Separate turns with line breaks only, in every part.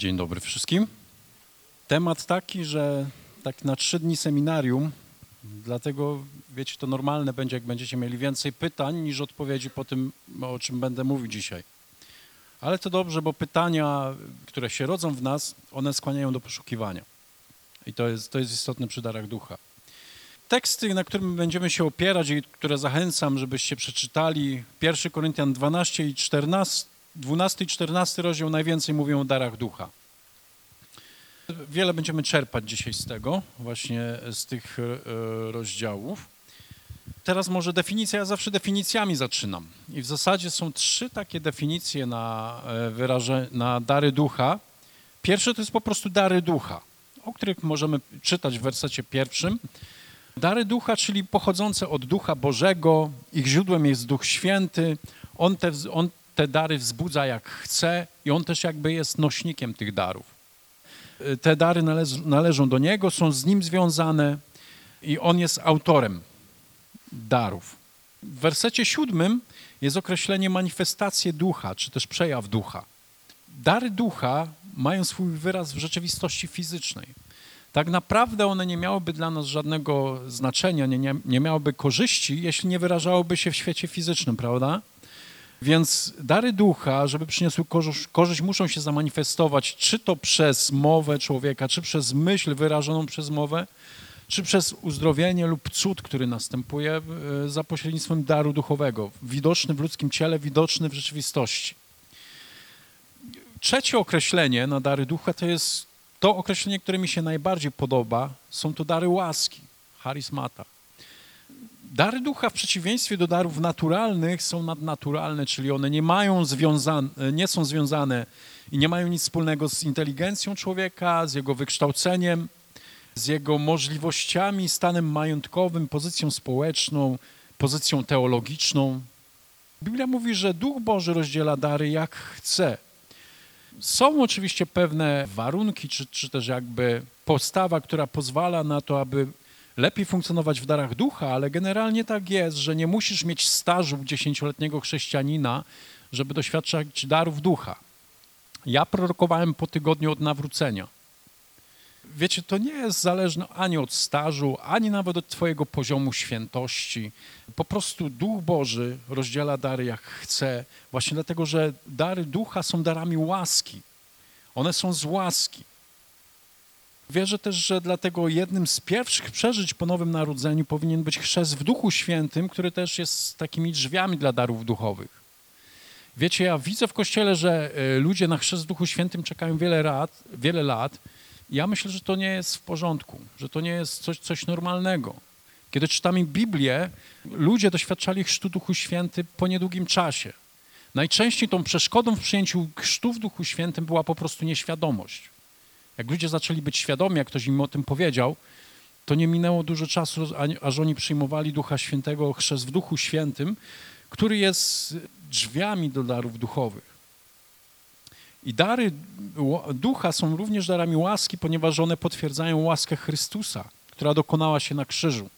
Dzień dobry wszystkim. Temat taki, że tak na trzy dni seminarium, dlatego wiecie, to normalne będzie, jak będziecie mieli więcej pytań niż odpowiedzi po tym, o czym będę mówił dzisiaj. Ale to dobrze, bo pytania, które się rodzą w nas, one skłaniają do poszukiwania. I to jest, to jest istotne przy darach ducha. Teksty, na którym będziemy się opierać i które zachęcam, żebyście przeczytali, 1 Koryntian 12 i 14, 12 i 14 rozdział najwięcej mówią o darach ducha. Wiele będziemy czerpać dzisiaj z tego, właśnie z tych e, rozdziałów. Teraz może definicja, ja zawsze definicjami zaczynam. I w zasadzie są trzy takie definicje na, e, wyraże, na dary ducha. Pierwsze to jest po prostu dary ducha, o których możemy czytać w wersecie pierwszym. Dary ducha, czyli pochodzące od ducha Bożego, ich źródłem jest Duch Święty. On te, on te dary wzbudza jak chce i on też jakby jest nośnikiem tych darów. Te dary należ, należą do niego, są z nim związane i on jest autorem darów. W wersecie siódmym jest określenie manifestacje ducha, czy też przejaw ducha. Dary ducha mają swój wyraz w rzeczywistości fizycznej. Tak naprawdę one nie miałyby dla nas żadnego znaczenia, nie, nie, nie miałyby korzyści, jeśli nie wyrażałoby się w świecie fizycznym, prawda? Więc dary ducha, żeby przyniosły korzyść, korzyść, muszą się zamanifestować, czy to przez mowę człowieka, czy przez myśl wyrażoną przez mowę, czy przez uzdrowienie lub cud, który następuje e, za pośrednictwem daru duchowego, widoczny w ludzkim ciele, widoczny w rzeczywistości. Trzecie określenie na dary ducha to jest to określenie, które mi się najbardziej podoba, są to dary łaski, charismata. Dary ducha w przeciwieństwie do darów naturalnych są nadnaturalne, czyli one nie mają związane, nie są związane i nie mają nic wspólnego z inteligencją człowieka, z jego wykształceniem, z jego możliwościami, stanem majątkowym, pozycją społeczną, pozycją teologiczną. Biblia mówi, że Duch Boży rozdziela dary jak chce. Są oczywiście pewne warunki, czy, czy też jakby postawa, która pozwala na to, aby lepiej funkcjonować w darach ducha, ale generalnie tak jest, że nie musisz mieć stażu dziesięcioletniego chrześcijanina, żeby doświadczać darów ducha. Ja prorokowałem po tygodniu od nawrócenia. Wiecie, to nie jest zależne ani od stażu, ani nawet od Twojego poziomu świętości. Po prostu Duch Boży rozdziela dary jak chce, właśnie dlatego, że dary ducha są darami łaski. One są z łaski. Wierzę też, że dlatego jednym z pierwszych przeżyć po Nowym Narodzeniu powinien być chrzest w Duchu Świętym, który też jest takimi drzwiami dla darów duchowych. Wiecie, ja widzę w Kościele, że e, ludzie na chrzest w Duchu Świętym czekają wiele lat, wiele lat. Ja myślę, że to nie jest w porządku, że to nie jest coś, coś normalnego. Kiedy czytamy Biblię, ludzie doświadczali chrztu Duchu Świętym po niedługim czasie. Najczęściej tą przeszkodą w przyjęciu chrztu w Duchu Świętym była po prostu nieświadomość. Jak ludzie zaczęli być świadomi, jak ktoś im o tym powiedział, to nie minęło dużo czasu, aż oni przyjmowali Ducha Świętego, chrzest w Duchu Świętym, który jest drzwiami do darów duchowych. I dary ducha są również darami łaski, ponieważ one potwierdzają łaskę Chrystusa, która dokonała się na krzyżu.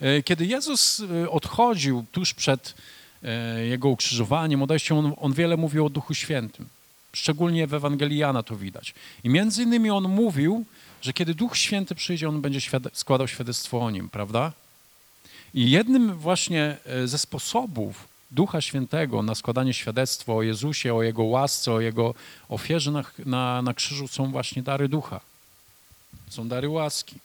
E, kiedy Jezus e, odchodził tuż przed e, jego ukrzyżowaniem, odejściem, on, on wiele mówił o Duchu Świętym. Szczególnie w Ewangelii Jana to widać. I między innymi on mówił, że kiedy Duch Święty przyjdzie, on będzie składał świadectwo o nim, prawda? I jednym właśnie ze sposobów Ducha Świętego na składanie świadectwa o Jezusie, o Jego łasce, o Jego ofierze na, na, na krzyżu są właśnie dary Ducha. Są dary łaski.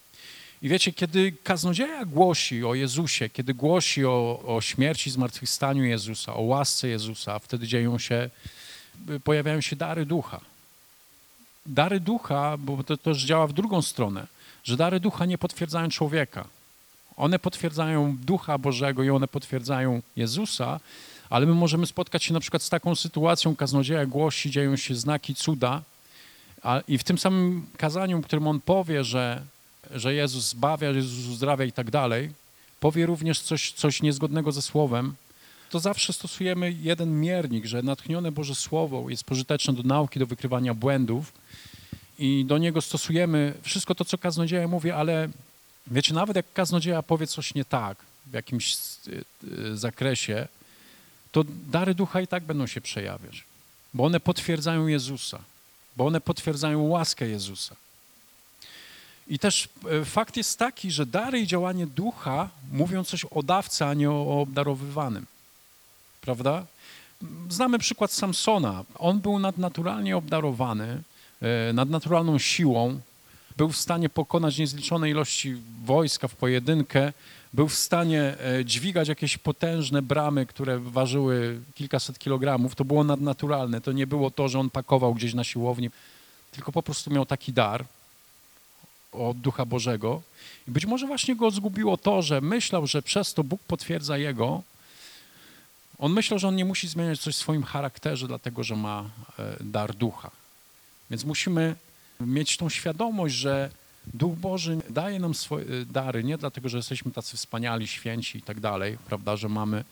I wiecie, kiedy kaznodzieja głosi o Jezusie, kiedy głosi o, o śmierci, zmartwychwstaniu Jezusa, o łasce Jezusa, wtedy dzieją się, pojawiają się dary ducha. Dary ducha, bo to też działa w drugą stronę, że dary ducha nie potwierdzają człowieka. One potwierdzają ducha Bożego i one potwierdzają Jezusa, ale my możemy spotkać się na przykład z taką sytuacją, kaznodzieja głosi, dzieją się znaki, cuda, a, i w tym samym kazaniu, w którym on powie, że że Jezus zbawia, Jezus uzdrawia i tak dalej, powie również coś, coś niezgodnego ze Słowem, to zawsze stosujemy jeden miernik, że natchnione Boże Słowo jest pożyteczne do nauki, do wykrywania błędów i do niego stosujemy wszystko to, co kaznodzieja mówi, ale wiecie, nawet jak kaznodzieja powie coś nie tak w jakimś y, y, zakresie, to dary ducha i tak będą się przejawiać, bo one potwierdzają Jezusa. bo one potwierdzają łaskę Jezusa. I też e, fakt jest taki, że dary i działanie ducha mówią coś o dawcy, a nie o obdarowywanym. Prawda? Znamy przykład Samsona. On był nadnaturalnie obdarowany, e, nadnaturalną siłą, był w stanie pokonać niezliczone ilości wojska w pojedynkę, był w stanie e, dźwigać jakieś potężne bramy, które ważyły kilkaset kilogramów. To było nadnaturalne. To nie było to, że on pakował gdzieś na siłowni, tylko po prostu miał taki dar od Ducha Bożego. I być może właśnie go zgubiło to, że myślał, że przez to Bóg potwierdza jego. On myślał, że on nie musi zmieniać coś w swoim charakterze, dlatego że ma e, dar ducha. Więc musimy mieć tą świadomość, że Duch Boży daje nam swoje e, dary nie dlatego, że jesteśmy tacy wspaniali, święci i tak dalej, prawda, że mamy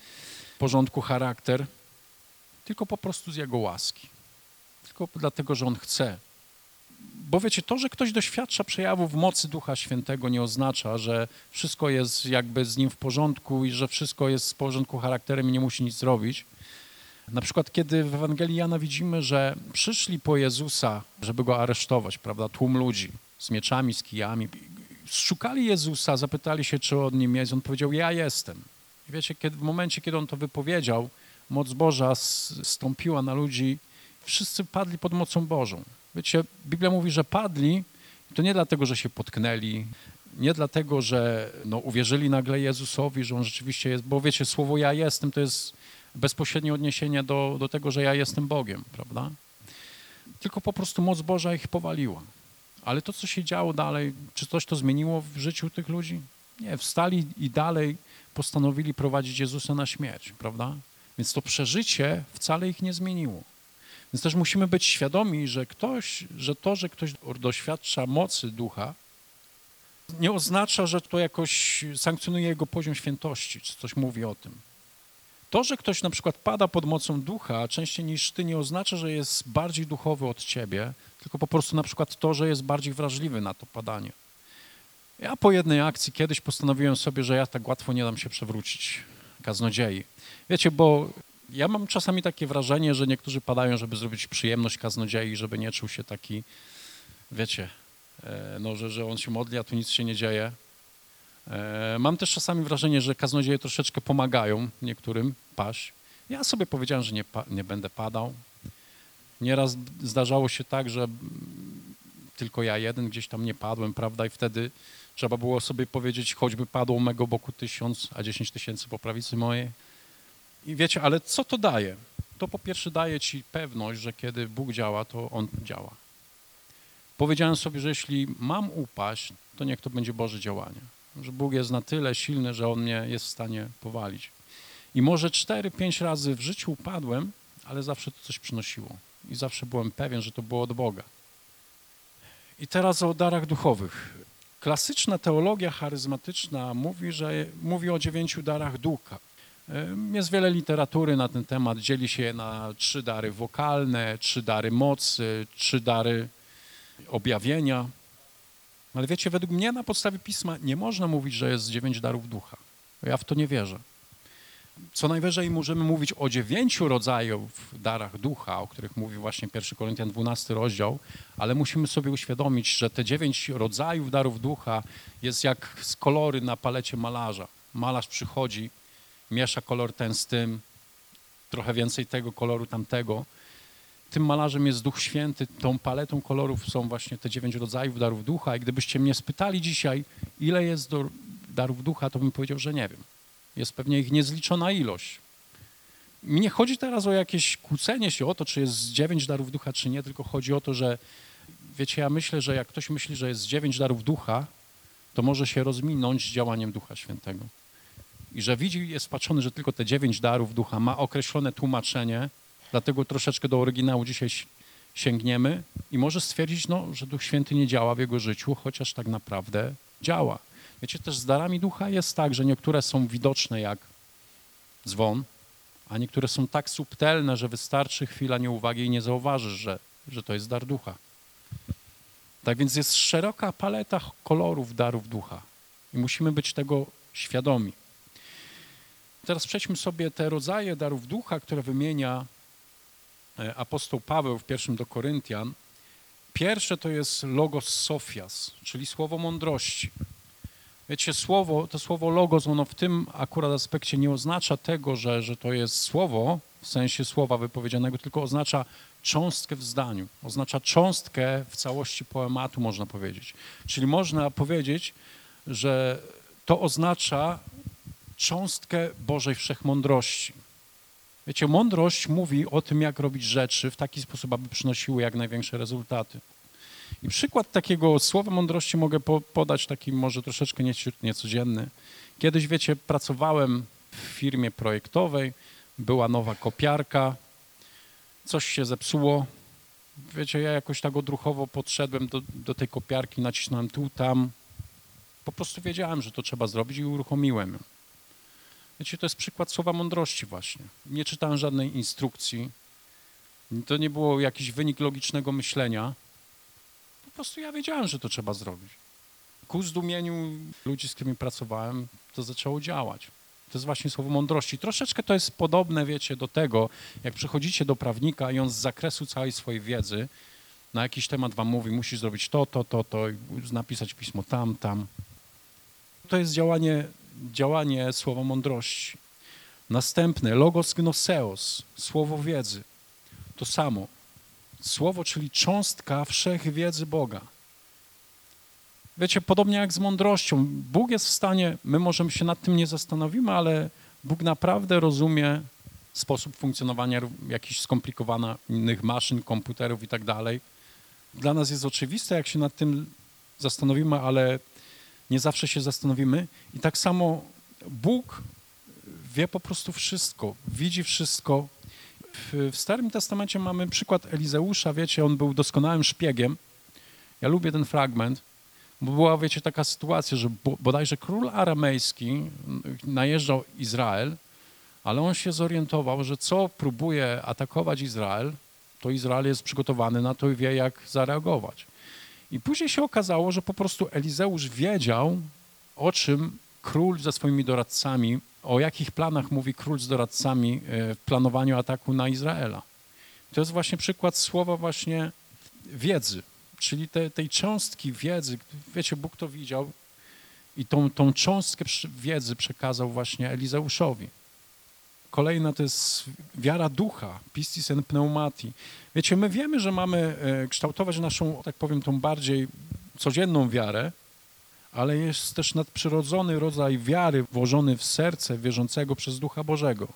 w porządku charakter, tylko po prostu z Jego łaski. Tylko dlatego, że On chce. Bo wiecie, to, że ktoś doświadcza przejawów mocy Ducha Świętego nie oznacza, że wszystko jest jakby z Nim w porządku i że wszystko jest w porządku charakterem i nie musi nic zrobić. Na przykład, kiedy w Ewangelii Jana widzimy, że przyszli po Jezusa, żeby go aresztować, prawda, tłum ludzi z mieczami, z kijami, szukali Jezusa, zapytali się, czy on nim jest, on powiedział, ja jestem. I wiecie, kiedy, w momencie, kiedy on to wypowiedział, moc Boża stąpiła na ludzi, wszyscy padli pod mocą Bożą. Wiecie, Biblia mówi, że padli, to nie dlatego, że się potknęli, nie dlatego, że no, uwierzyli nagle Jezusowi, że On rzeczywiście jest, bo wiecie, słowo ja jestem to jest bezpośrednie odniesienie do, do tego, że ja jestem Bogiem, prawda? Tylko po prostu moc Boża ich powaliła. Ale to, co się działo dalej, czy coś to zmieniło w życiu tych ludzi? Nie, wstali i dalej postanowili prowadzić Jezusa na śmierć, prawda? Więc to przeżycie wcale ich nie zmieniło. Więc też musimy być świadomi, że ktoś, że to, że ktoś doświadcza mocy ducha, nie oznacza, że to jakoś sankcjonuje jego poziom świętości, czy coś mówi o tym. To, że ktoś na przykład pada pod mocą ducha częściej niż ty, nie oznacza, że jest bardziej duchowy od ciebie, tylko po prostu na przykład to, że jest bardziej wrażliwy na to padanie. Ja po jednej akcji kiedyś postanowiłem sobie, że ja tak łatwo nie dam się przewrócić kaznodziei. Wiecie, bo ja mam czasami takie wrażenie, że niektórzy padają, żeby zrobić przyjemność kaznodziei, żeby nie czuł się taki, wiecie, e, no, że, że on się modli, a tu nic się nie dzieje. E, mam też czasami wrażenie, że kaznodzieje troszeczkę pomagają niektórym paść. Ja sobie powiedziałem, że nie, nie będę padał. Nieraz zdarzało się tak, że tylko ja jeden gdzieś tam nie padłem, prawda, i wtedy trzeba było sobie powiedzieć, choćby padło mego boku tysiąc, a dziesięć tysięcy po prawicy mojej. I wiecie, ale co to daje? To po pierwsze daje ci pewność, że kiedy Bóg działa, to On działa. Powiedziałem sobie, że jeśli mam upaść, to niech to będzie Boże działanie. Że Bóg jest na tyle silny, że On mnie jest w stanie powalić. I może cztery, pięć razy w życiu upadłem, ale zawsze to coś przynosiło. I zawsze byłem pewien, że to było od Boga. I teraz o darach duchowych. Klasyczna teologia charyzmatyczna mówi, że mówi o dziewięciu darach ducha. Jest wiele literatury na ten temat. Dzieli się na trzy dary wokalne, trzy dary mocy, trzy dary objawienia. Ale wiecie, według mnie na podstawie pisma nie można mówić, że jest dziewięć darów ducha. Ja w to nie wierzę. Co najwyżej możemy mówić o dziewięciu rodzajów darach ducha, o których mówi właśnie 1 Koryntian 12 rozdział, ale musimy sobie uświadomić, że te dziewięć rodzajów darów ducha jest jak kolory na palecie malarza. Malarz przychodzi, miesza kolor ten z tym, trochę więcej tego koloru tamtego. Tym malarzem jest Duch Święty, tą paletą kolorów są właśnie te dziewięć rodzajów darów ducha i gdybyście mnie spytali dzisiaj, ile jest do, darów ducha, to bym powiedział, że nie wiem. Jest pewnie ich niezliczona ilość. Mi nie chodzi teraz o jakieś kłócenie się o to, czy jest dziewięć darów ducha, czy nie, tylko chodzi o to, że wiecie, ja myślę, że jak ktoś myśli, że jest dziewięć darów ducha, to może się rozminąć z działaniem Ducha Świętego i że widzi, jest patrzony, że tylko te dziewięć darów ducha ma określone tłumaczenie, dlatego troszeczkę do oryginału dzisiaj sięgniemy i może stwierdzić, no, że Duch Święty nie działa w jego życiu, chociaż tak naprawdę działa. Wiecie, też z darami ducha jest tak, że niektóre są widoczne jak dzwon, a niektóre są tak subtelne, że wystarczy chwila nieuwagi i nie zauważysz, że, że to jest dar ducha. Tak więc jest szeroka paleta kolorów darów ducha i musimy być tego świadomi. Teraz przejdźmy sobie te rodzaje darów ducha, które wymienia e, apostoł Paweł w pierwszym do Koryntian. Pierwsze to jest logos sofias, czyli słowo mądrości. Wiecie, słowo, to słowo logos, ono w tym akurat aspekcie nie oznacza tego, że, że to jest słowo, w sensie słowa wypowiedzianego, tylko oznacza cząstkę w zdaniu. Oznacza cząstkę w całości poematu, można powiedzieć. Czyli można powiedzieć, że to oznacza cząstkę Bożej Wszechmądrości. Wiecie, mądrość mówi o tym, jak robić rzeczy w taki sposób, aby przynosiły jak największe rezultaty. I przykład takiego słowa mądrości mogę po, podać taki może troszeczkę niecodzienny. Kiedyś, wiecie, pracowałem w firmie projektowej, była nowa kopiarka, coś się zepsuło. Wiecie, ja jakoś tak odruchowo podszedłem do, do tej kopiarki, nacisnąłem tu, tam. Po prostu wiedziałem, że to trzeba zrobić i uruchomiłem. Wiecie, to jest przykład słowa mądrości właśnie. Nie czytałem żadnej instrukcji. To nie było jakiś wynik logicznego myślenia. Po prostu ja wiedziałem, że to trzeba zrobić. Ku zdumieniu ludzi, z którymi pracowałem, to zaczęło działać. To jest właśnie słowo mądrości. Troszeczkę to jest podobne, wiecie, do tego, jak przychodzicie do prawnika i on z zakresu całej swojej wiedzy na jakiś temat wam mówi, musisz zrobić to, to, to, to, napisać pismo tam, tam. To jest działanie, działanie słowa mądrości. Następne, logos gnoseos, słowo wiedzy. To samo. Słowo, czyli cząstka wszechwiedzy Boga. Wiecie, podobnie jak z mądrością. Bóg jest w stanie, my możemy się nad tym nie zastanowimy, ale Bóg naprawdę rozumie sposób funkcjonowania jakichś skomplikowanych maszyn, komputerów i tak dalej. Dla nas jest oczywiste, jak się nad tym zastanowimy, ale nie zawsze się zastanowimy. I tak samo Bóg wie po prostu wszystko, widzi wszystko. W, w Starym Testamencie mamy przykład Elizeusza, wiecie, on był doskonałym szpiegiem. Ja lubię ten fragment, bo była, wiecie, taka sytuacja, że bodajże król aramejski najeżdżał Izrael, ale on się zorientował, że co próbuje atakować Izrael, to Izrael jest przygotowany na to i wie, jak zareagować. I później się okazało, że po prostu Elizeusz wiedział, o czym król ze swoimi doradcami, o jakich planach mówi król z doradcami e, w planowaniu ataku na Izraela. To jest właśnie przykład słowa właśnie wiedzy, czyli te, tej cząstki wiedzy. Wiecie, Bóg to widział i tą, tą cząstkę wiedzy przekazał właśnie Elizeuszowi. Kolejna to jest wiara ducha, pistis en pneumati. Wiecie, my wiemy, że mamy e, kształtować naszą, tak powiem, tą bardziej codzienną wiarę, ale jest też nadprzyrodzony rodzaj wiary włożony w serce wierzącego przez Ducha Bożego.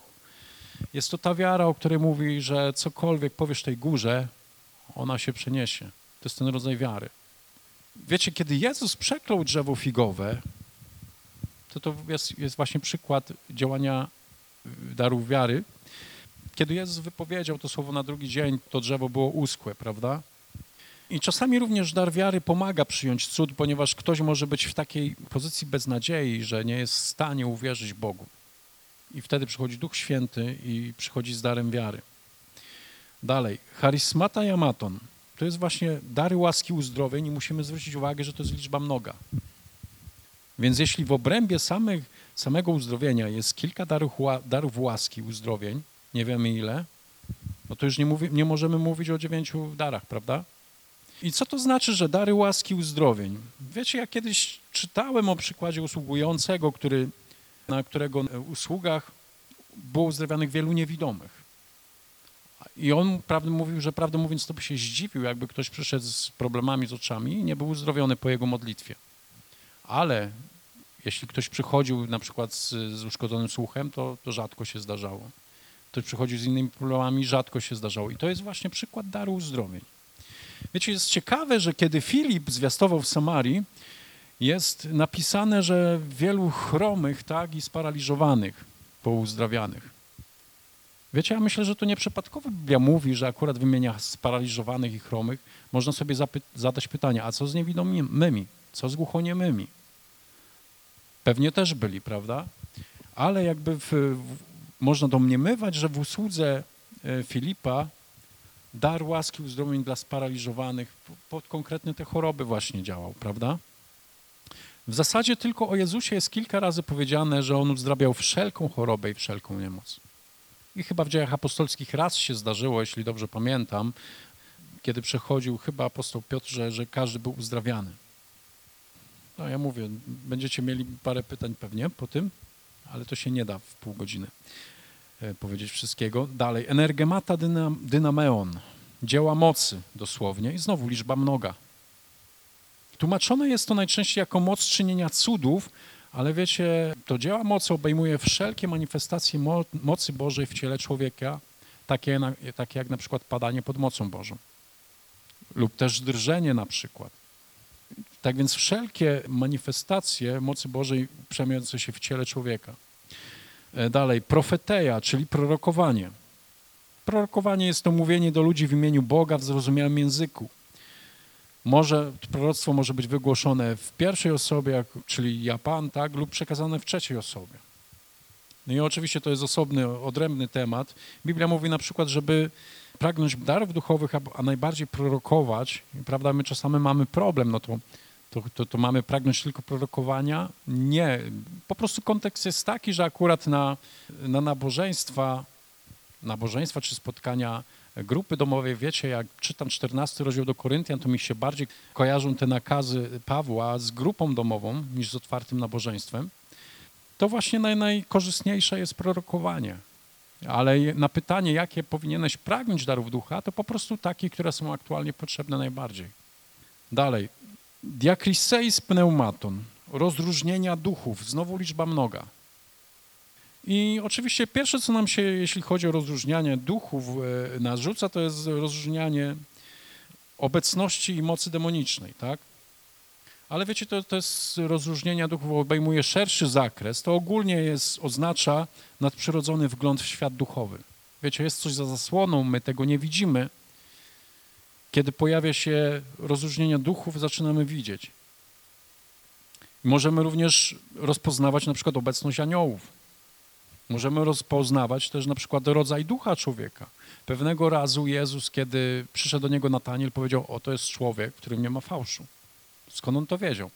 Jest to ta wiara, o której mówi, że cokolwiek powiesz tej górze, ona się przeniesie. To jest ten rodzaj wiary. Wiecie, kiedy Jezus przeklął drzewo figowe, to to jest, jest właśnie przykład działania darów wiary. Kiedy Jezus wypowiedział to słowo na drugi dzień, to drzewo było uschłe, prawda? I czasami również dar wiary pomaga przyjąć cud, ponieważ ktoś może być w takiej pozycji beznadziei, że nie jest w stanie uwierzyć Bogu. I wtedy przychodzi Duch Święty i przychodzi z darem wiary. Dalej, charismata yamaton to jest właśnie dary łaski uzdrowień i musimy zwrócić uwagę, że to jest liczba mnoga. Więc jeśli w obrębie samych, samego uzdrowienia jest kilka darów, darów łaski uzdrowień, nie wiemy ile, no to już nie, mówi, nie możemy mówić o dziewięciu darach, prawda? I co to znaczy, że dary łaski uzdrowień? Wiecie, ja kiedyś czytałem o przykładzie usługującego, który, na którego usługach było uzdrawionych wielu niewidomych. I on prawdę mówił, że prawdę mówiąc, to by się zdziwił, jakby ktoś przyszedł z problemami z oczami i nie był uzdrowiony po jego modlitwie. Ale jeśli ktoś przychodził na przykład z, z uszkodzonym słuchem, to, to rzadko się zdarzało. Ktoś przychodził z innymi problemami, rzadko się zdarzało. I to jest właśnie przykład daru uzdrowień. Wiecie, jest ciekawe, że kiedy Filip zwiastował w Samarii, jest napisane, że wielu chromych tak, i sparaliżowanych pouzdrawianych. Wiecie, ja myślę, że to nieprzypadkowo Biblia mówi, że akurat wymienia sparaliżowanych i chromych. Można sobie zadać pytanie, a co z niewidomymi? Co z głuchoniemymi? Pewnie też byli, prawda? Ale jakby w, w, można domniemywać, że w usłudze e, Filipa dar łaski uzdrowień dla sparaliżowanych pod konkretne te choroby właśnie działał, prawda? W zasadzie tylko o Jezusie jest kilka razy powiedziane, że On uzdrawiał wszelką chorobę i wszelką niemoc. I chyba w dziejach apostolskich raz się zdarzyło, jeśli dobrze pamiętam, kiedy przechodził chyba apostoł Piotr, że, że każdy był uzdrawiany. No ja mówię, będziecie mieli parę pytań pewnie po tym, ale to się nie da w pół godziny e, powiedzieć wszystkiego. Dalej, energemata dynam, dynameon, dzieła mocy dosłownie i znowu liczba mnoga. Tłumaczone jest to najczęściej jako moc czynienia cudów, ale wiecie, to dzieła mocy obejmuje wszelkie manifestacje mo mocy Bożej w ciele człowieka, takie, na, takie jak na przykład padanie pod mocą Bożą lub też drżenie na przykład. Tak więc wszelkie manifestacje mocy Bożej przemieniające się w ciele człowieka. E, dalej, profeteja, czyli prorokowanie. Prorokowanie jest to mówienie do ludzi w imieniu Boga w zrozumiałym języku. Może, proroctwo może być wygłoszone w pierwszej osobie, czyli ja Pan, tak, lub przekazane w trzeciej osobie. No i oczywiście to jest osobny, odrębny temat. Biblia mówi na przykład, żeby pragnąć darów duchowych, a najbardziej prorokować, prawda, my czasami mamy problem, no to, to, to, to mamy pragnąć tylko prorokowania? Nie. Po prostu kontekst jest taki, że akurat na, na nabożeństwa, nabożeństwa czy spotkania grupy domowej, wiecie, jak czytam 14 rozdział do Koryntian, to mi się bardziej kojarzą te nakazy Pawła z grupą domową niż z otwartym nabożeństwem. To właśnie naj, najkorzystniejsze jest prorokowanie. Ale na pytanie, jakie powinieneś pragnąć darów ducha, to po prostu takie, które są aktualnie potrzebne najbardziej. Dalej. Diakriseis pneumaton, rozróżnienia duchów, znowu liczba mnoga. I oczywiście pierwsze, co nam się, jeśli chodzi o rozróżnianie duchów, e, narzuca, to jest rozróżnianie obecności i mocy demonicznej, tak? Ale wiecie, to, to jest rozróżnienia duchów obejmuje szerszy zakres. To ogólnie jest, oznacza nadprzyrodzony wgląd w świat duchowy. Wiecie, jest coś za zasłoną, my tego nie widzimy. Kiedy pojawia się rozróżnienie duchów, zaczynamy widzieć. Możemy również rozpoznawać na przykład obecność aniołów. Możemy rozpoznawać też na przykład rodzaj ducha człowieka. Pewnego razu Jezus, kiedy przyszedł do niego Nataniel, powiedział, o to jest człowiek, w którym nie ma fałszu. Skąd on to wiedział?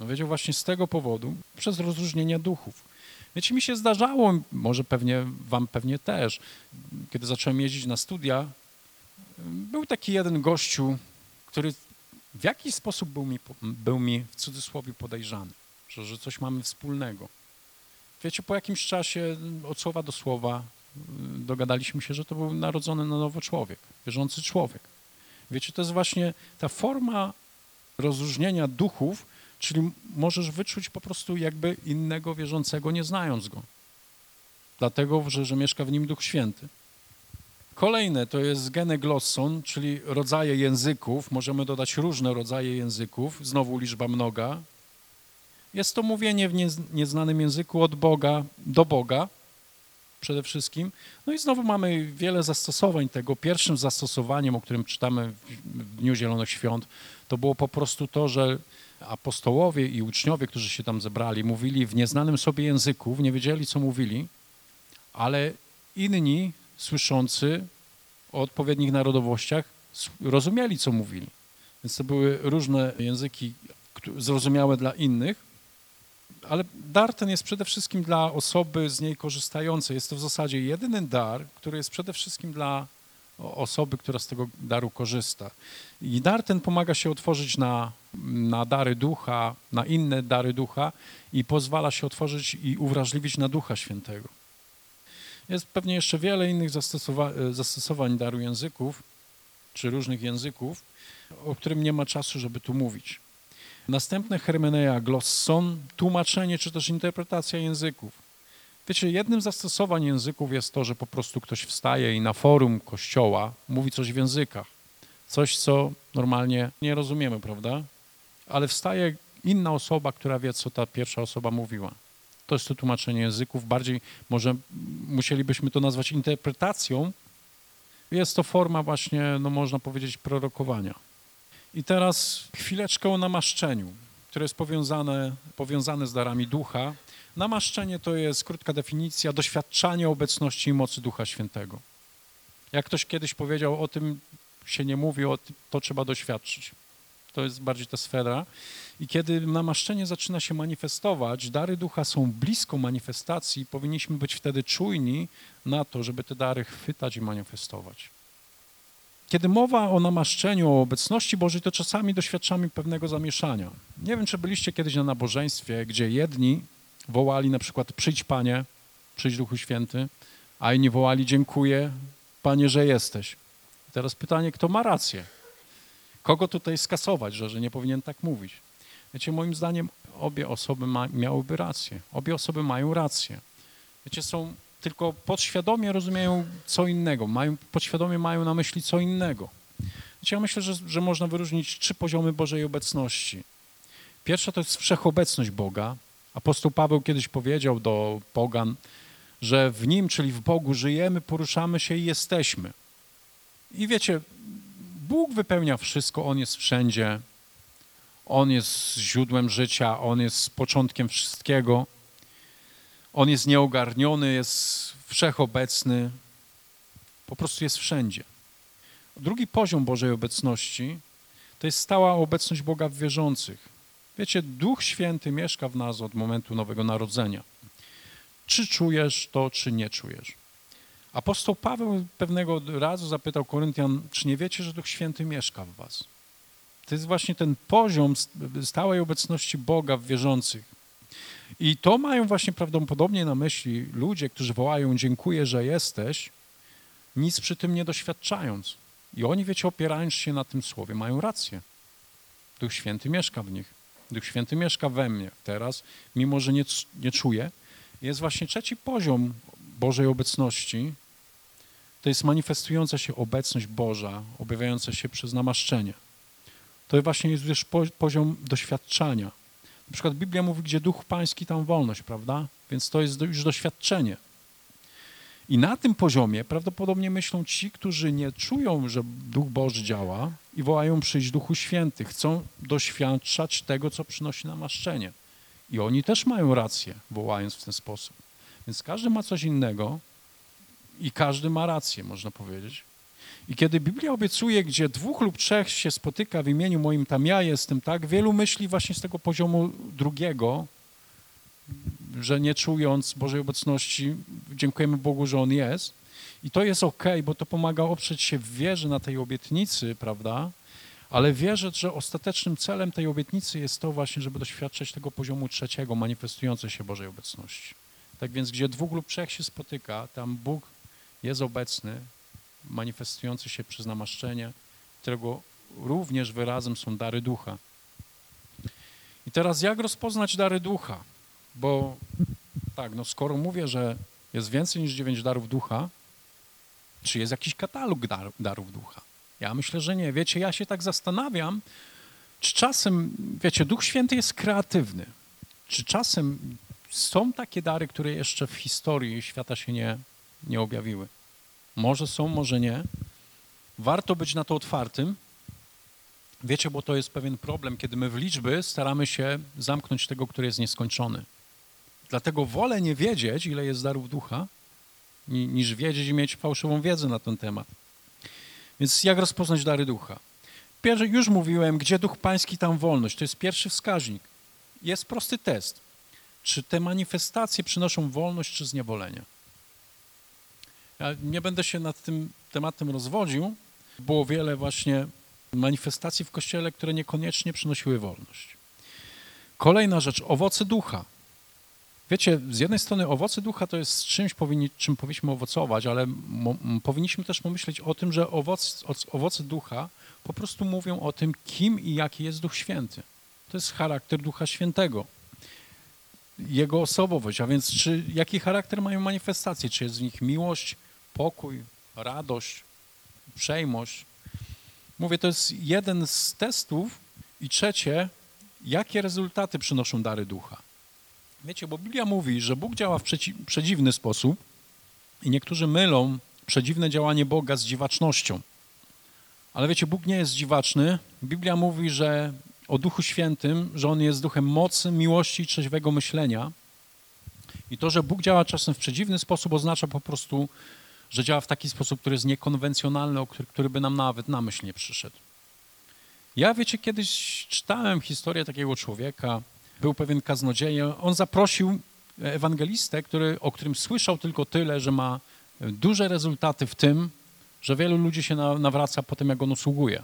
No wiedział właśnie z tego powodu, przez rozróżnienie duchów. Wiecie, mi się zdarzało, może pewnie wam pewnie też, kiedy zacząłem jeździć na studia, był taki jeden gościu, który w jakiś sposób był mi, był mi w cudzysłowie podejrzany, że, że coś mamy wspólnego. Wiecie, po jakimś czasie od słowa do słowa dogadaliśmy się, że to był narodzony na nowo człowiek, wierzący człowiek. Wiecie, to jest właśnie ta forma rozróżnienia duchów, czyli możesz wyczuć po prostu jakby innego wierzącego, nie znając go. Dlatego, że, że mieszka w nim Duch Święty. Kolejne to jest geneglosson, czyli rodzaje języków. Możemy dodać różne rodzaje języków, znowu liczba mnoga. Jest to mówienie w nieznanym języku od Boga do Boga przede wszystkim. No i znowu mamy wiele zastosowań tego. Pierwszym zastosowaniem, o którym czytamy w Dniu Zielonych Świąt, to było po prostu to, że apostołowie i uczniowie, którzy się tam zebrali, mówili w nieznanym sobie języku, nie wiedzieli, co mówili, ale inni słyszący o odpowiednich narodowościach rozumieli, co mówili. Więc to były różne języki zrozumiałe dla innych, ale dar ten jest przede wszystkim dla osoby z niej korzystającej. Jest to w zasadzie jedyny dar, który jest przede wszystkim dla osoby, która z tego daru korzysta. I dar ten pomaga się otworzyć na, na dary ducha, na inne dary ducha i pozwala się otworzyć i uwrażliwić na Ducha Świętego. Jest pewnie jeszcze wiele innych zastosowa zastosowań daru języków, czy różnych języków, o którym nie ma czasu, żeby tu mówić. Następne hermeneia glosson, tłumaczenie czy też interpretacja języków. Wiecie, jednym z zastosowań języków jest to, że po prostu ktoś wstaje i na forum kościoła mówi coś w językach. Coś, co normalnie nie rozumiemy, prawda? Ale wstaje inna osoba, która wie, co ta pierwsza osoba mówiła. To jest to tłumaczenie języków. Bardziej może musielibyśmy to nazwać interpretacją. Jest to forma właśnie, no można powiedzieć, prorokowania. I teraz chwileczkę o namaszczeniu, które jest powiązane, powiązane z darami ducha. Namaszczenie to jest krótka definicja doświadczanie obecności i mocy Ducha Świętego. Jak ktoś kiedyś powiedział, o tym się nie mówi, o to trzeba doświadczyć. To jest bardziej ta sfera. I kiedy namaszczenie zaczyna się manifestować, dary ducha są blisko manifestacji, powinniśmy być wtedy czujni na to, żeby te dary chwytać i manifestować. kiedy mowa o namaszczeniu, o obecności Bożej, to czasami doświadczamy pewnego zamieszania. Nie wiem, czy byliście kiedyś na nabożeństwie, gdzie jedni wołali na przykład przyjdź Panie, przyjdź Duchu Święty, a inni wołali dziękuję Panie, że jesteś. I teraz pytanie, kto ma rację? Kogo tutaj skasować, że, że nie powinien tak mówić? Wiecie, moim zdaniem obie osoby ma, miałyby rację. Obie osoby mają rację. Wiecie, są tylko podświadomie rozumieją co innego, mają, podświadomie mają na myśli co innego. Wiecie, ja myślę, że, że można wyróżnić trzy poziomy Bożej obecności. Pierwsza to jest wszechobecność Boga. Apostoł Paweł kiedyś powiedział do pogan, że w Nim, czyli w Bogu, żyjemy, poruszamy się i jesteśmy. I wiecie, Bóg wypełnia wszystko, On jest wszędzie. On jest źródłem życia, On jest początkiem wszystkiego. On jest nieogarniony, jest wszechobecny, po prostu jest wszędzie. Drugi poziom Bożej obecności to jest stała obecność Boga w wierzących. Wiecie, Duch Święty mieszka w nas od momentu Nowego Narodzenia. Czy czujesz to, czy nie czujesz? Apostoł Paweł pewnego razu zapytał Koryntian, czy nie wiecie, że Duch Święty mieszka w was? To jest właśnie ten poziom stałej obecności Boga w wierzących. I to mają właśnie prawdopodobnie na myśli ludzie, którzy wołają dziękuję, że jesteś, nic przy tym nie doświadczając. I oni, wiecie, opierając się na tym słowie, mają rację. Duch Święty mieszka w nich. Duch Święty mieszka we mnie teraz, mimo że nie, nie czuję. Jest właśnie trzeci poziom Bożej obecności. To jest manifestująca się obecność Boża, objawiająca się przez namaszczenie. To właśnie jest już poziom doświadczania. Na przykład Biblia mówi, gdzie duch pański, tam wolność, prawda? Więc to jest już doświadczenie. I na tym poziomie prawdopodobnie myślą ci, którzy nie czują, że Duch Boży działa i wołają przyjść Duchu Święty. Chcą doświadczać tego, co przynosi namaszczenie. I oni też mają rację, wołając w ten sposób. Więc każdy ma coś innego i każdy ma rację, można powiedzieć. I kiedy Biblia obiecuje, gdzie dwóch lub trzech się spotyka w imieniu moim, tam ja jestem, tak? Wielu myśli właśnie z tego poziomu drugiego, że nie czując Bożej obecności, dziękujemy Bogu, że On jest. I to jest ok, bo to pomaga oprzeć się w wierze na tej obietnicy, prawda? Ale wierzę, że ostatecznym celem tej obietnicy jest to właśnie, żeby doświadczać tego poziomu trzeciego, manifestującej się Bożej obecności. Tak więc, gdzie dwóch lub trzech się spotyka, tam Bóg jest obecny, manifestujący się przez namaszczenie, którego również wyrazem są dary ducha. I teraz jak rozpoznać dary ducha? Bo tak, no skoro mówię, że jest więcej niż dziewięć darów ducha, czy jest jakiś katalog dar, darów ducha? Ja myślę, że nie. Wiecie, ja się tak zastanawiam, czy czasem, wiecie, Duch Święty jest kreatywny. Czy czasem są takie dary, które jeszcze w historii świata się nie, nie objawiły? Może są, może nie. Warto być na to otwartym. Wiecie, bo to jest pewien problem, kiedy my w liczby staramy się zamknąć tego, który jest nieskończony. Dlatego wolę nie wiedzieć, ile jest darów ducha, niż wiedzieć i mieć fałszywą wiedzę na ten temat. Więc jak rozpoznać dary ducha? Pierwszy, już mówiłem, gdzie duch pański, tam wolność. To jest pierwszy wskaźnik. Jest prosty test. Czy te manifestacje przynoszą wolność czy zniewolenie? Ja nie będę się nad tym tematem rozwodził. Było wiele właśnie manifestacji w Kościele, które niekoniecznie przynosiły wolność. Kolejna rzecz, owoce ducha. Wiecie, z jednej strony owoce ducha to jest czymś, powinni, czym powinniśmy owocować, ale mo, powinniśmy też pomyśleć o tym, że owoc, owoce ducha po prostu mówią o tym, kim i jaki jest Duch Święty. To jest charakter Ducha Świętego. Jego osobowość, a więc czy, jaki charakter mają manifestacje? Czy jest w nich miłość, pokój, radość, uprzejmość? Mówię, to jest jeden z testów. I trzecie, jakie rezultaty przynoszą dary ducha? Wiecie, bo Biblia mówi, że Bóg działa w przedziwny sposób i niektórzy mylą przedziwne działanie Boga z dziwacznością. Ale wiecie, Bóg nie jest dziwaczny. Biblia mówi, że o Duchu Świętym, że On jest duchem mocy, miłości i trzeźwego myślenia. I to, że Bóg działa czasem w przedziwny sposób, oznacza po prostu, że działa w taki sposób, który jest niekonwencjonalny, który, który by nam nawet na myśl nie przyszedł. Ja, wiecie, kiedyś czytałem historię takiego człowieka, był pewien kaznodzieja, on zaprosił ewangelistę, który, o którym słyszał tylko tyle, że ma duże rezultaty w tym, że wielu ludzi się na, nawraca po tym, jak on usługuje.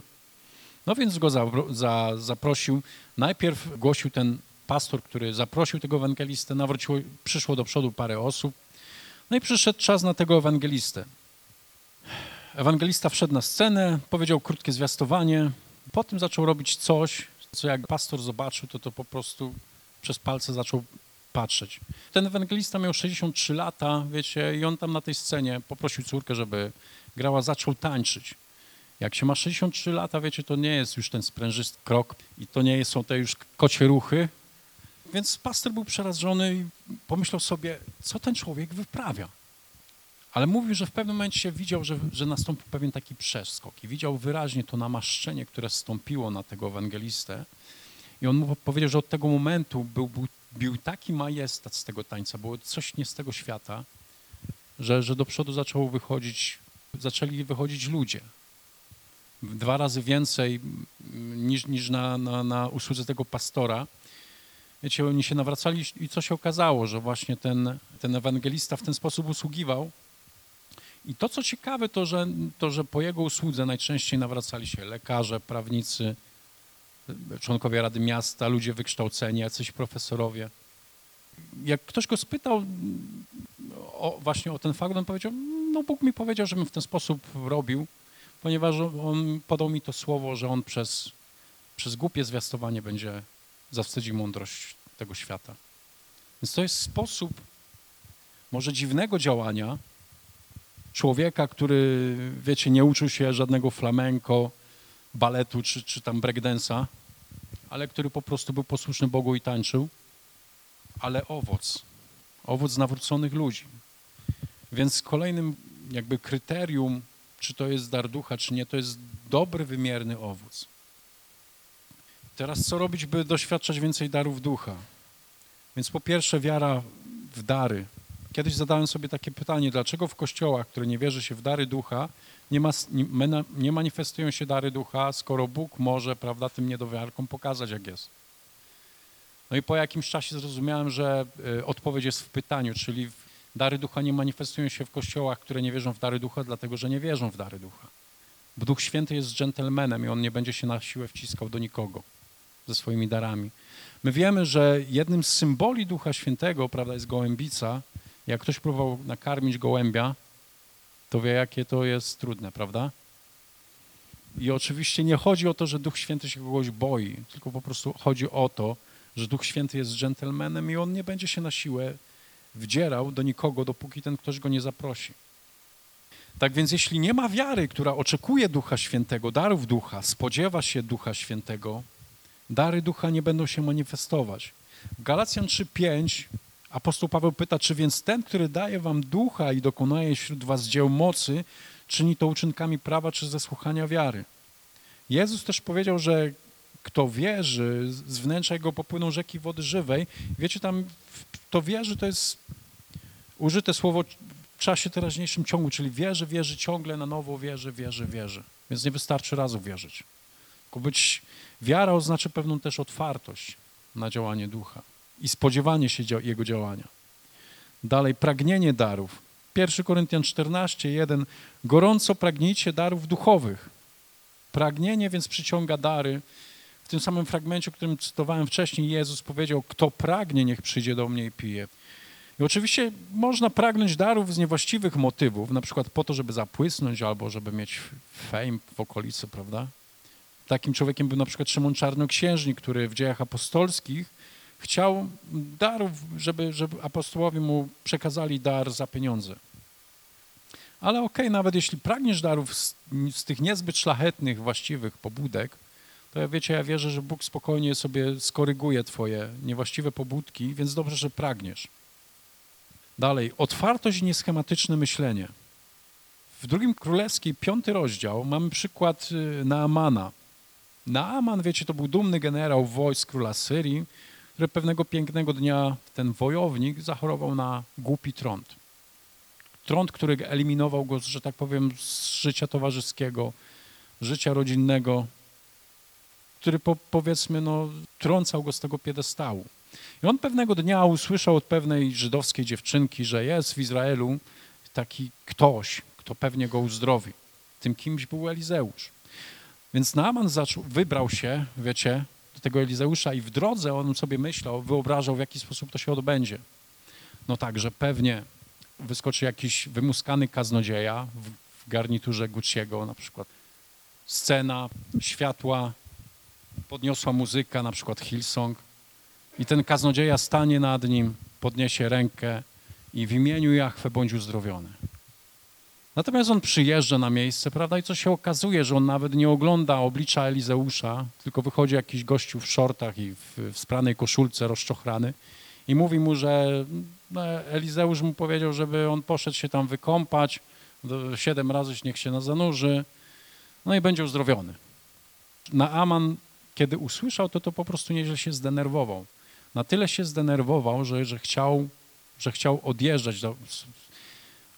No więc go za, za, zaprosił. Najpierw głosił ten pastor, który zaprosił tego ewangelistę, nawróciło, przyszło do przodu parę osób. No i przyszedł czas na tego ewangelistę. Ewangelista wszedł na scenę, powiedział krótkie zwiastowanie, potem zaczął robić coś, co jak pastor zobaczył, to to po prostu przez palce zaczął patrzeć. Ten ewangelista miał 63 lata, wiecie, i on tam na tej scenie poprosił córkę, żeby grała, zaczął tańczyć. Jak się ma 63 lata, wiecie, to nie jest już ten sprężysty krok i to nie są te już kocie ruchy. Więc pastor był przerażony i pomyślał sobie, co ten człowiek wyprawia. Ale mówił, że w pewnym momencie widział, że, że nastąpił pewien taki przeskok i widział wyraźnie to namaszczenie, które stąpiło na tego ewangelistę. I on mu powiedział, że od tego momentu był, był, był taki majestat z tego tańca, było coś nie z tego świata, że, że do przodu zaczęło wychodzić, zaczęli wychodzić ludzie. Dwa razy więcej niż, niż na, na, na usłudze tego pastora. Wiecie, oni się nawracali i co się okazało, że właśnie ten, ten ewangelista w ten sposób usługiwał. I to, co ciekawe, to że, to, że po jego usłudze najczęściej nawracali się lekarze, prawnicy, członkowie Rady Miasta, ludzie wykształceni, jacyś profesorowie. Jak ktoś go spytał o, właśnie o ten fakt, on powiedział, no Bóg mi powiedział, żebym w ten sposób robił, ponieważ on podał mi to słowo, że on przez, przez głupie zwiastowanie będzie zawstydził mądrość tego świata. Więc to jest sposób może dziwnego działania człowieka, który, wiecie, nie uczył się żadnego flamenko, baletu czy, czy tam breakdance'a, ale który po prostu był posłuszny Bogu i tańczył, ale owoc, owoc nawróconych ludzi. Więc kolejnym jakby kryterium, czy to jest dar ducha, czy nie, to jest dobry, wymierny owoc. Teraz co robić, by doświadczać więcej darów ducha? Więc po pierwsze wiara w dary. Kiedyś zadałem sobie takie pytanie, dlaczego w kościołach, które nie wierzy się w dary ducha, nie, ma, nie, manifestują się dary ducha, skoro Bóg może, prawda, tym niedowiarkom pokazać, jak jest. No i po jakimś czasie zrozumiałem, że y, odpowiedź jest w pytaniu, czyli dary ducha nie manifestują się w kościołach, które nie wierzą w dary ducha, dlatego że nie wierzą w dary ducha. Bo Duch Święty jest dżentelmenem i on nie będzie się na siłę wciskał do nikogo ze swoimi darami. My wiemy, że jednym z symboli Ducha Świętego, prawda, jest gołębica. Jak ktoś próbował nakarmić gołębia, to wie, jakie to jest trudne, prawda? I oczywiście nie chodzi o to, że Duch Święty się kogoś boi, tylko po prostu chodzi o to, że Duch Święty jest dżentelmenem i on nie będzie się na siłę wdzierał do nikogo, dopóki ten ktoś go nie zaprosi. Tak więc jeśli nie ma wiary, która oczekuje Ducha Świętego, darów Ducha, spodziewa się Ducha Świętego, dary Ducha nie będą się manifestować. W Galacjan 3:5 apostoł Paweł pyta, czy więc ten, który daje wam Ducha i dokonuje wśród was dzieł mocy, czyni to uczynkami prawa czy ze słuchania wiary. Jezus też powiedział, że kto wierzy, z wnętrza jego popłyną rzeki wody żywej. Wiecie, tam to wierzy to jest użyte słowo w czasie teraźniejszym ciągu, czyli wierzy, wierzy ciągle na nowo, wierzy, wierzy, wierzy. Więc nie wystarczy razu wierzyć. Tylko być, wiara oznacza pewną też otwartość na działanie ducha i spodziewanie się jego działania. Dalej, pragnienie darów. 1 Koryntian 14, 1. Gorąco pragnijcie darów duchowych. Pragnienie więc przyciąga dary. W tym samym fragmencie, o którym cytowałem wcześniej, Jezus powiedział, kto pragnie, niech przyjdzie do mnie i pije. I oczywiście można pragnąć darów z niewłaściwych motywów, na przykład po to, żeby zapłysnąć albo żeby mieć fame w okolicy, prawda? Takim człowiekiem był na przykład Szymon Czarnoksiężnik, który w dziejach apostolskich chciał darów, żeby, żeby apostołowie mu przekazali dar za pieniądze. Ale okej, okay, nawet jeśli pragniesz darów z, z, tych niezbyt szlachetnych, właściwych pobudek, to ja wiecie, ja wierzę, że Bóg spokojnie sobie skoryguje twoje niewłaściwe pobudki, więc dobrze, że pragniesz. Dalej, otwartość i nieschematyczne myślenie. W drugim królewskiej, piąty rozdział, mamy przykład y, Naamana. Naaman, wiecie, to był dumny generał wojsk króla Syrii, który pewnego pięknego dnia ten wojownik zachorował na głupi trąd. Trąd, który eliminował go, że tak powiem, z życia towarzyskiego, życia rodzinnego, który po, powiedzmy, no, trącał go z tego piedestału. I on pewnego dnia usłyszał od pewnej żydowskiej dziewczynki, że jest w Izraelu taki ktoś, kto pewnie go uzdrowi. Tym kimś był Elizeusz. Więc Naaman zaczął, wybrał się, wiecie, do tego Elizeusza i w drodze on sobie myślał, wyobrażał, w jaki sposób to się odbędzie. No tak, że pewnie wyskoczy jakiś wymuskany kaznodzieja w, w garniturze Gucci'ego na przykład. Scena, światła, podniosła muzyka, na przykład Hillsong i ten kaznodzieja stanie nad nim, podniesie rękę i w imieniu Jahwe bądź uzdrowiony. Natomiast on przyjeżdża na miejsce, prawda, i co się okazuje, że on nawet nie ogląda oblicza Elizeusza, tylko wychodzi jakiś gościu w szortach i w, w spranej koszulce rozczochrany i mówi mu, że no, Elizeusz mu powiedział, żeby on poszedł się tam wykąpać, siedem razy niech się na zanurzy, no i będzie uzdrowiony. Naaman, kiedy usłyszał to, to po prostu nieźle się zdenerwował. Na tyle się zdenerwował, że, że, chciał, że chciał odjeżdżać.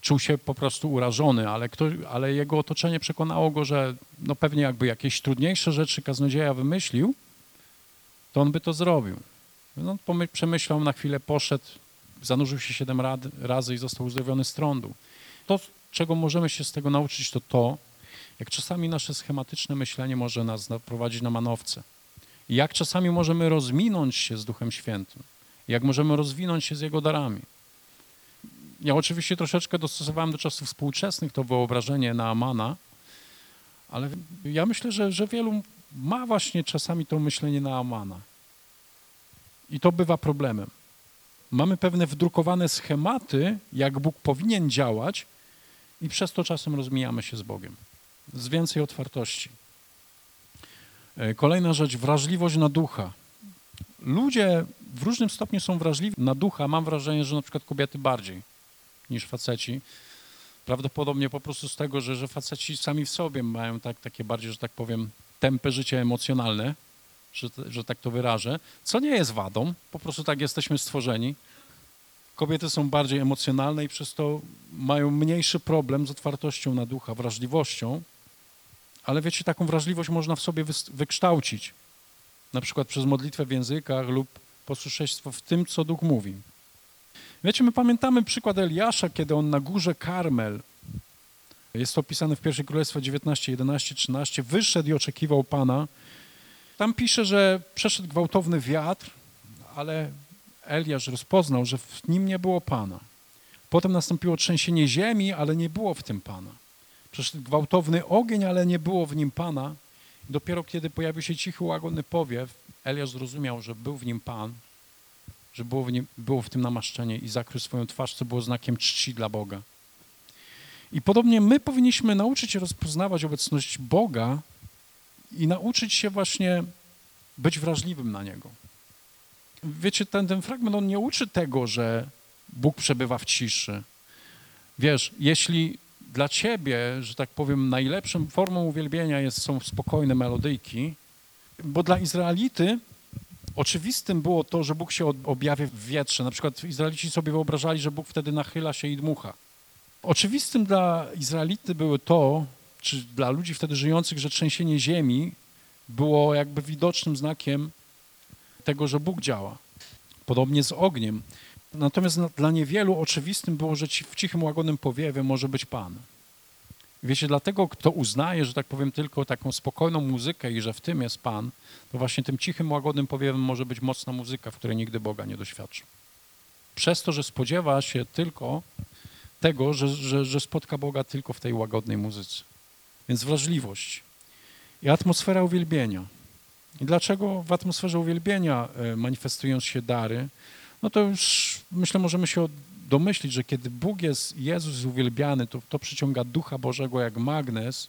Czuł się po prostu urażony, ale, kto, ale jego otoczenie przekonało go, że no pewnie jakby jakieś trudniejsze rzeczy kaznodzieja wymyślił, to on by to zrobił. No, przemyślał, na chwilę poszedł, zanurzył się siedem razy i został uzdrowiony z trądu. To, czego możemy się z tego nauczyć, to to, jak czasami nasze schematyczne myślenie może nas naprowadzić na manowce. Jak czasami możemy rozminąć się z Duchem Świętym. Jak możemy rozwinąć się z Jego darami. Ja oczywiście troszeczkę dostosowałem do czasów współczesnych to wyobrażenie na Amana, ale ja myślę, że, że wielu ma właśnie czasami to myślenie na Amana. I to bywa problemem. Mamy pewne wdrukowane schematy, jak Bóg powinien działać, i przez to czasem rozmijamy się z Bogiem. Z więcej otwartości. E, Kolejna rzecz, wrażliwość na ducha. Ludzie w różnym stopniu są wrażliwi na ducha. Mam wrażenie, że na przykład kobiety bardziej niż faceci. Prawdopodobnie po prostu z tego, że, że faceci sami w sobie mają tak, takie bardziej, że tak powiem, tępe życie emocjonalne, że, że tak to wyrażę, co nie jest wadą, po prostu tak jesteśmy stworzeni. Kobiety są bardziej emocjonalne i przez to mają mniejszy problem z otwartością na ducha, wrażliwością, ale wiecie, taką wrażliwość można w sobie wykształcić, na przykład przez modlitwę w językach lub posłuszeństwo w tym, co Duch mówi. Wiecie, my pamiętamy przykład Eliasza, kiedy on na górze Karmel, jest to opisane w 1 Królestwie 19, 11, 13, wyszedł i oczekiwał Pana. Tam pisze, że przeszedł gwałtowny wiatr, ale Eliasz rozpoznał, że w nim nie było Pana. Potem nastąpiło trzęsienie ziemi, ale nie było w tym Pana. Przeszedł gwałtowny ogień, ale nie było w nim Pana. Dopiero kiedy pojawił się cichy, łagodny powiew, Eliasz zrozumiał, że był w nim Pan, że było w, było w tym namaszczenie i zakrył swoją twarz, co było znakiem czci dla Boga. I podobnie my powinniśmy nauczyć się rozpoznawać obecność Boga i nauczyć się właśnie być wrażliwym na Niego. Wiecie, ten, ten fragment, on nie uczy tego, że Bóg przebywa w ciszy. Wiesz, jeśli dla ciebie, że tak powiem, najlepszą formą uwielbienia jest, są spokojne melodyjki, bo dla Izraelity oczywistym było to, że Bóg się objawia w wietrze. Na przykład Izraelici sobie wyobrażali, że Bóg wtedy nachyla się i dmucha. Oczywistym dla Izraelity było to, czy dla ludzi wtedy żyjących, że trzęsienie ziemi było jakby widocznym znakiem tego, że Bóg działa. Podobnie z ogniem. Natomiast na- dla niewielu oczywistym było, że w cichym, łagodnym powiewie może być Pan. Wiecie, dlatego kto uznaje, że tak powiem, tylko taką spokojną muzykę i że w tym jest Pan, to właśnie tym cichym, łagodnym powiewem może być mocna muzyka, w której nigdy Boga nie doświadczy. Przez to, że spodziewa się tylko tego, że, że, że spotka Boga tylko w tej łagodnej muzyce. Więc wrażliwość i atmosfera uwielbienia. I dlaczego w atmosferze uwielbienia e, manifestują się dary? No to już myślę, możemy się domyślić, że kiedy Bóg jest, Jezus uwielbiany, to, to przyciąga Ducha Bożego jak magnes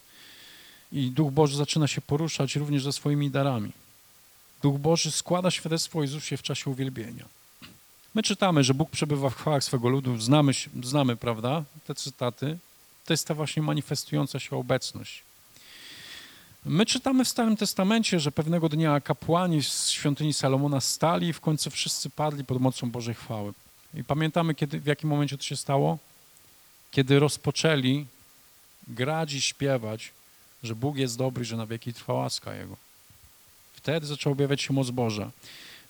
i Duch Boży zaczyna się poruszać również ze swoimi darami. Duch Boży składa świadectwo Jezusie w czasie uwielbienia. My czytamy, że Bóg przebywa w chwałach swego ludu, znamy, znamy prawda, te cytaty. To jest ta właśnie manifestująca się obecność. My czytamy w Starym Testamencie, że pewnego dnia kapłani z świątyni Salomona stali i w końcu wszyscy padli pod mocą Bożej chwały. I pamiętamy, kiedy, w jakim momencie to się stało? Kiedy rozpoczęli grać i śpiewać, że Bóg jest dobry, że na wieki trwa łaska Jego. Wtedy zaczęła objawiać się moc Boża.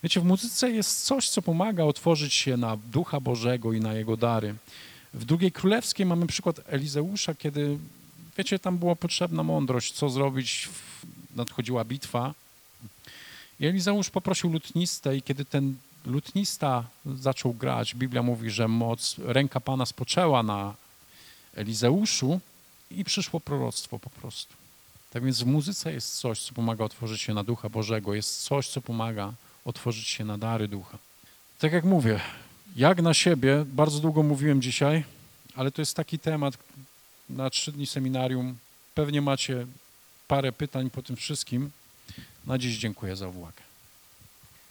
Wiecie, w muzyce jest coś, co pomaga otworzyć się na Ducha Bożego i na Jego dary. W drugiej królewskiej mamy przykład Elizeusza, kiedy, Wiecie, tam była potrzebna mądrość, co zrobić, nadchodziła bitwa. I Elizeusz poprosił lutnistę i kiedy ten lutnista zaczął grać, Biblia mówi, że moc, ręka Pana spoczęła na Elizeuszu i przyszło proroctwo po prostu. Tak więc w muzyce jest coś, co pomaga otworzyć się na Ducha Bożego, jest coś, co pomaga otworzyć się na dary Ducha. Tak jak mówię, jak na siebie, bardzo długo mówiłem dzisiaj, ale to jest taki temat na trzy dni seminarium. Pewnie macie parę pytań po tym wszystkim. Na dziś dziękuję za uwagę.